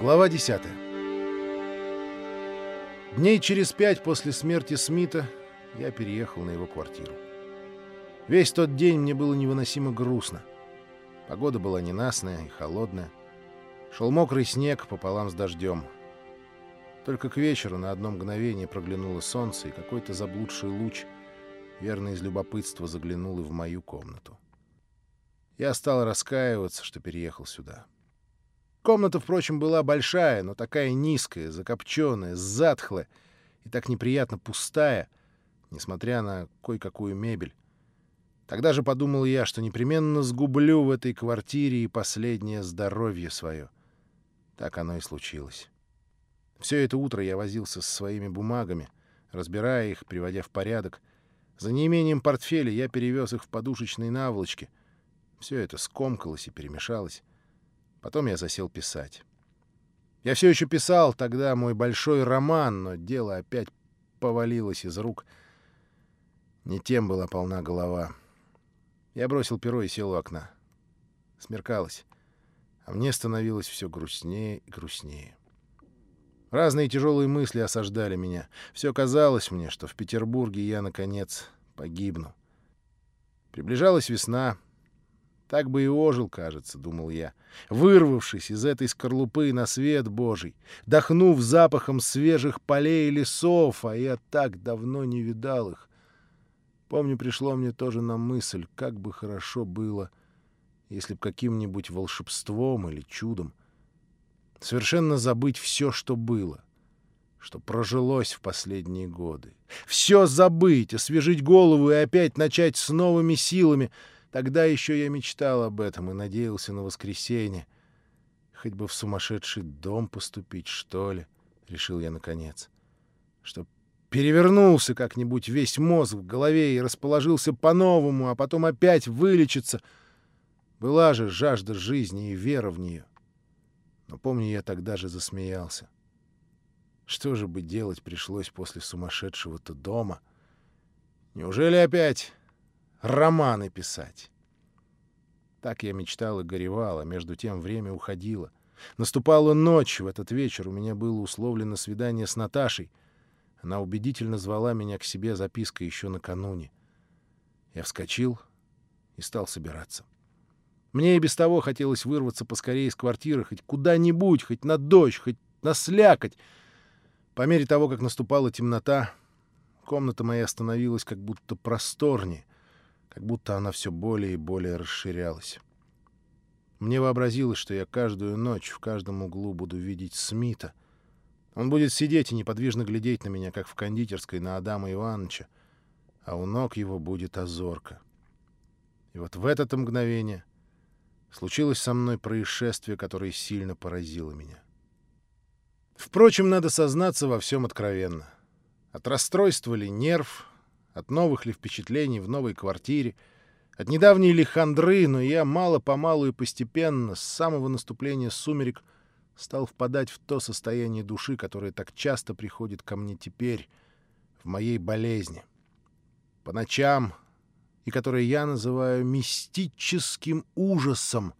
Глава 10 Дней через пять после смерти Смита я переехал на его квартиру. Весь тот день мне было невыносимо грустно. Погода была ненастная и холодная. Шел мокрый снег пополам с дождем. Только к вечеру на одно мгновение проглянуло солнце, и какой-то заблудший луч, верно из любопытства, заглянул и в мою комнату. Я стал раскаиваться, что переехал сюда. Комната, впрочем, была большая, но такая низкая, закопченная, затхлая и так неприятно пустая, несмотря на кое-какую мебель. Тогда же подумал я, что непременно сгублю в этой квартире и последнее здоровье свое. Так оно и случилось. Все это утро я возился со своими бумагами, разбирая их, приводя в порядок. За неимением портфеля я перевез их в подушечные наволочки. Все это скомкалось и перемешалось. Потом я засел писать. Я все еще писал тогда мой большой роман, но дело опять повалилось из рук. Не тем была полна голова. Я бросил перо и сел у окна. Смеркалось, а мне становилось все грустнее и грустнее. Разные тяжелые мысли осаждали меня. Все казалось мне, что в Петербурге я, наконец, погибну. Приближалась весна, так бы и ожил, кажется, думал я, вырвавшись из этой скорлупы на свет Божий, дохнув запахом свежих полей и лесов, а я так давно не видал их. Помню, пришло мне тоже на мысль, как бы хорошо было, если б каким-нибудь волшебством или чудом совершенно забыть все, что было, что прожилось в последние годы. Все забыть, освежить голову и опять начать с новыми силами — Тогда еще я мечтал об этом и надеялся на воскресенье. Хоть бы в сумасшедший дом поступить, что ли, — решил я наконец. Чтоб перевернулся как-нибудь весь мозг в голове и расположился по-новому, а потом опять вылечиться. Была же жажда жизни и вера в нее. Но помню, я тогда же засмеялся. Что же бы делать пришлось после сумасшедшего-то дома? Неужели опять романы писать. Так я мечтал и горевал, а между тем время уходило. Наступала ночь, в этот вечер у меня было условлено свидание с Наташей. Она убедительно звала меня к себе запиской еще накануне. Я вскочил и стал собираться. Мне и без того хотелось вырваться поскорее из квартиры, хоть куда-нибудь, хоть на дождь, хоть на слякоть. По мере того, как наступала темнота, комната моя становилась как будто просторнее, как будто она все более и более расширялась. Мне вообразилось, что я каждую ночь в каждом углу буду видеть Смита. Он будет сидеть и неподвижно глядеть на меня, как в кондитерской на Адама Ивановича, а у ног его будет озорка. И вот в это мгновение случилось со мной происшествие, которое сильно поразило меня. Впрочем, надо сознаться во всем откровенно. От расстройства ли нерв, от новых ли впечатлений в новой квартире, от недавней ли хандры, но я мало-помалу и постепенно, с самого наступления сумерек, стал впадать в то состояние души, которое так часто приходит ко мне теперь, в моей болезни. По ночам, и которое я называю мистическим ужасом.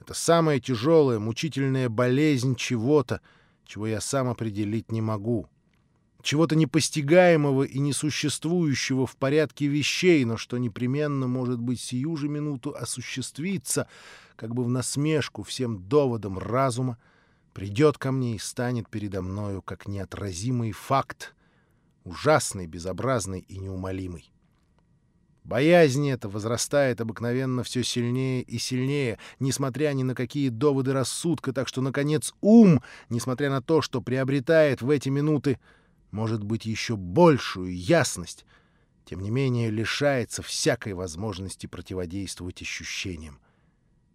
Это самая тяжелая, мучительная болезнь чего-то, чего я сам определить не могу чего-то непостигаемого и несуществующего в порядке вещей, но что непременно может быть сию же минуту осуществиться, как бы в насмешку всем доводам разума, придет ко мне и станет передо мною как неотразимый факт, ужасный, безобразный и неумолимый. Боязнь эта возрастает обыкновенно все сильнее и сильнее, несмотря ни на какие доводы рассудка, так что, наконец, ум, несмотря на то, что приобретает в эти минуты может быть еще большую ясность, тем не менее лишается всякой возможности противодействовать ощущениям.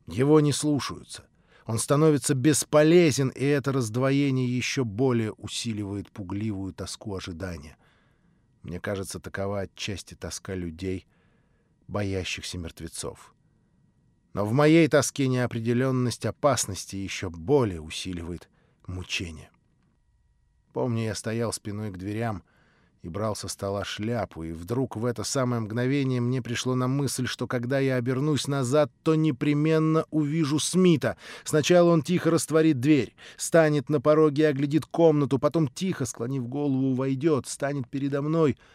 Его не слушаются. Он становится бесполезен, и это раздвоение еще более усиливает пугливую тоску ожидания. Мне кажется, такова отчасти тоска людей, боящихся мертвецов. Но в моей тоске неопределенность опасности еще более усиливает мучение. Помню, я стоял спиной к дверям и брал со стола шляпу, и вдруг в это самое мгновение мне пришло на мысль, что когда я обернусь назад, то непременно увижу Смита. Сначала он тихо растворит дверь, станет на пороге и оглядит комнату, потом тихо, склонив голову, войдет, станет передо мной —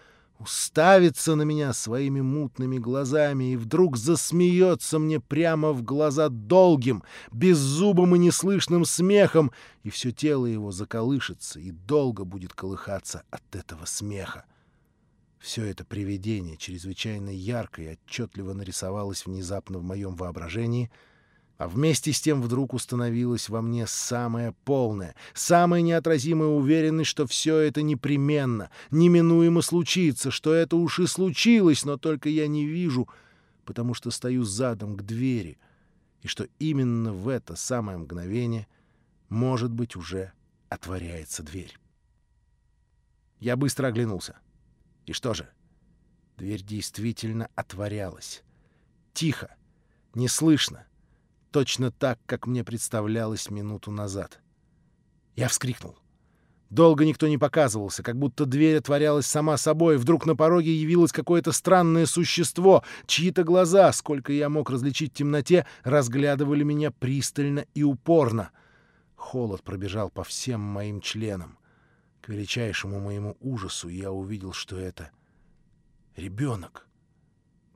уставится на меня своими мутными глазами и вдруг засмеется мне прямо в глаза долгим, беззубым и неслышным смехом, и все тело его заколышется и долго будет колыхаться от этого смеха. Все это привидение чрезвычайно ярко и отчетливо нарисовалось внезапно в моем воображении — а вместе с тем вдруг установилась во мне самая полная, самая неотразимая уверенность, что все это непременно, неминуемо случится, что это уж и случилось, но только я не вижу, потому что стою задом к двери, и что именно в это самое мгновение, может быть, уже отворяется дверь. Я быстро оглянулся. И что же? Дверь действительно отворялась. Тихо, неслышно, точно так, как мне представлялось минуту назад. Я вскрикнул. Долго никто не показывался, как будто дверь отворялась сама собой. Вдруг на пороге явилось какое-то странное существо. Чьи-то глаза, сколько я мог различить в темноте, разглядывали меня пристально и упорно. Холод пробежал по всем моим членам. К величайшему моему ужасу я увидел, что это ребенок.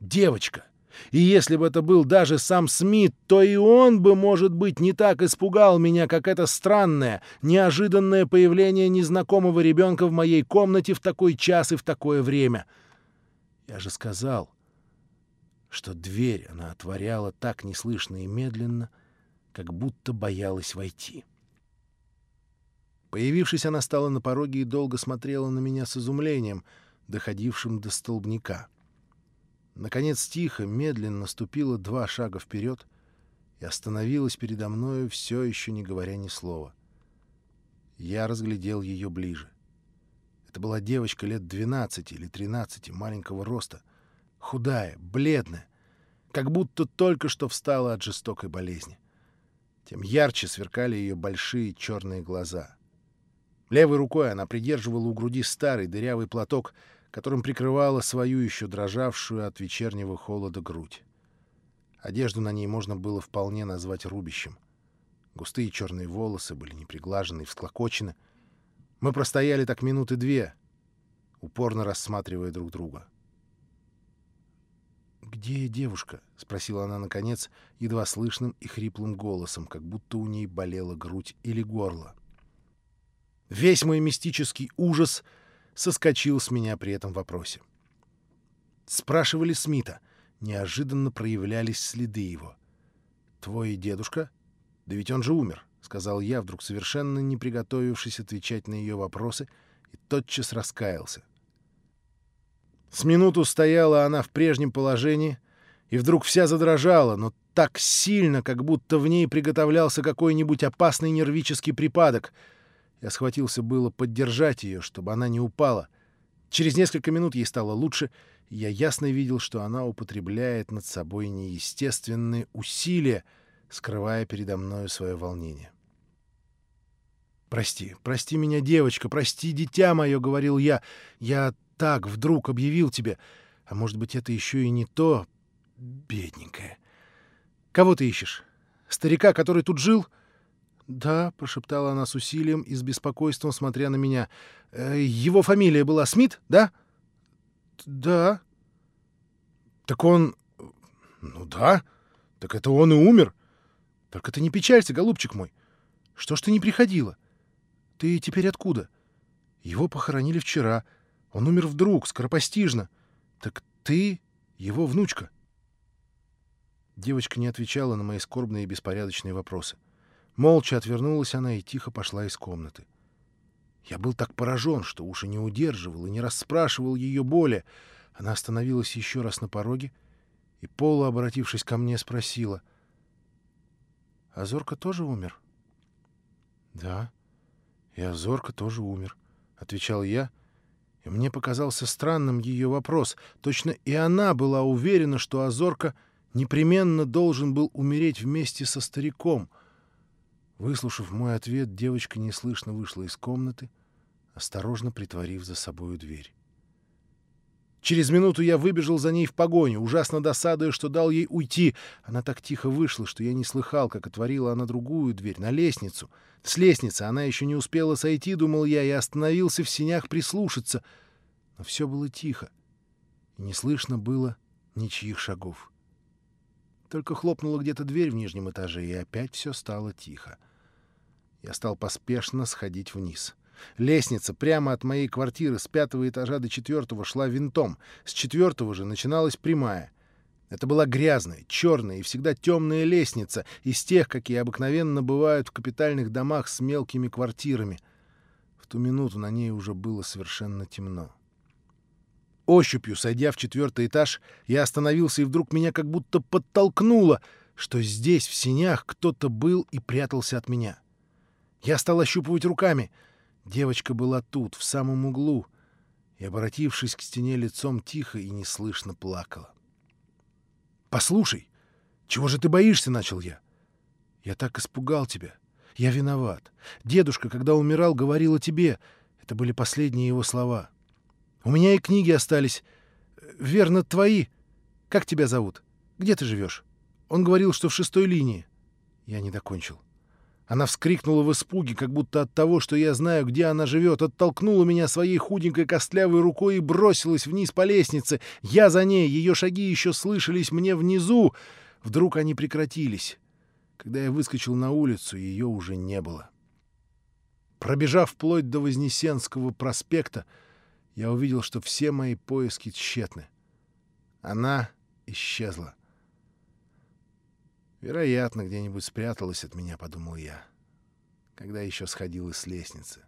Девочка. И если бы это был даже сам Смит, то и он бы, может быть, не так испугал меня, как это странное, неожиданное появление незнакомого ребенка в моей комнате в такой час и в такое время. Я же сказал, что дверь она отворяла так неслышно и медленно, как будто боялась войти. Появившись, она стала на пороге и долго смотрела на меня с изумлением, доходившим до столбняка. — Наконец тихо, медленно ступила два шага вперед и остановилась передо мною, все еще не говоря ни слова. Я разглядел ее ближе. Это была девочка лет 12 или 13, маленького роста, худая, бледная, как будто только что встала от жестокой болезни. Тем ярче сверкали ее большие черные глаза. Левой рукой она придерживала у груди старый дырявый платок — которым прикрывала свою еще дрожавшую от вечернего холода грудь. Одежду на ней можно было вполне назвать рубищем. Густые черные волосы были неприглажены и всклокочены. Мы простояли так минуты две, упорно рассматривая друг друга. «Где девушка?» — спросила она, наконец, едва слышным и хриплым голосом, как будто у ней болела грудь или горло. Весь мой мистический ужас — соскочил с меня при этом вопросе. Спрашивали Смита. Неожиданно проявлялись следы его. «Твой дедушка? Да ведь он же умер», — сказал я, вдруг совершенно не приготовившись отвечать на ее вопросы, и тотчас раскаялся. С минуту стояла она в прежнем положении, и вдруг вся задрожала, но так сильно, как будто в ней приготовлялся какой-нибудь опасный нервический припадок — я схватился было поддержать ее, чтобы она не упала. Через несколько минут ей стало лучше, я ясно видел, что она употребляет над собой неестественные усилия, скрывая передо мною свое волнение. «Прости, прости меня, девочка, прости, дитя мое», — говорил я. «Я так вдруг объявил тебе. А может быть, это еще и не то, бедненькая. Кого ты ищешь? Старика, который тут жил?» «Да», — прошептала она с усилием и с беспокойством, смотря на меня. «Э, «Его фамилия была Смит, да?» «Да». «Так он...» «Ну да. Так это он и умер. Только ты не печалься, голубчик мой. Что ж ты не приходила? Ты теперь откуда? Его похоронили вчера. Он умер вдруг, скоропостижно. Так ты его внучка». Девочка не отвечала на мои скорбные и беспорядочные вопросы. — Молча отвернулась она и тихо пошла из комнаты. Я был так поражен, что уши не удерживал и не расспрашивал ее боли. Она остановилась еще раз на пороге и, полуобратившись ко мне, спросила. — Азорка тоже умер? — Да, и Азорка тоже умер, — отвечал я, и мне показался странным ее вопрос. Точно и она была уверена, что Азорка непременно должен был умереть вместе со стариком — Выслушав мой ответ, девочка неслышно вышла из комнаты, осторожно притворив за собою дверь. Через минуту я выбежал за ней в погоню, ужасно досадуя, что дал ей уйти. Она так тихо вышла, что я не слыхал, как отворила она другую дверь, на лестницу. С лестницы она еще не успела сойти, думал я, и остановился в синях прислушаться. Но все было тихо, и не слышно было ничьих шагов. Только хлопнула где-то дверь в нижнем этаже, и опять все стало тихо. Я стал поспешно сходить вниз. Лестница прямо от моей квартиры с пятого этажа до четвертого шла винтом, с четвертого же начиналась прямая. Это была грязная, черная и всегда темная лестница, из тех, какие обыкновенно бывают в капитальных домах с мелкими квартирами. В ту минуту на ней уже было совершенно темно. Ощупью, сойдя в четвертый этаж, я остановился, и вдруг меня как будто подтолкнуло, что здесь, в синях, кто-то был и прятался от меня. Я стал ощупывать руками — Девочка была тут, в самом углу, и, обратившись к стене лицом, тихо и неслышно плакала. «Послушай, чего же ты боишься?» — начал я. «Я так испугал тебя. Я виноват. Дедушка, когда умирал, говорил о тебе. Это были последние его слова. У меня и книги остались. Верно, твои. Как тебя зовут? Где ты живешь? Он говорил, что в шестой линии. Я не докончил. Она вскрикнула в испуге, как будто от того, что я знаю, где она живет, оттолкнула меня своей худенькой костлявой рукой и бросилась вниз по лестнице. Я за ней, ее шаги еще слышались мне внизу. Вдруг они прекратились. Когда я выскочил на улицу, ее уже не было. Пробежав вплоть до Вознесенского проспекта, я увидел, что все мои поиски тщетны. Она исчезла. Вероятно, где-нибудь спряталась от меня, подумал я, когда еще сходила с лестницы.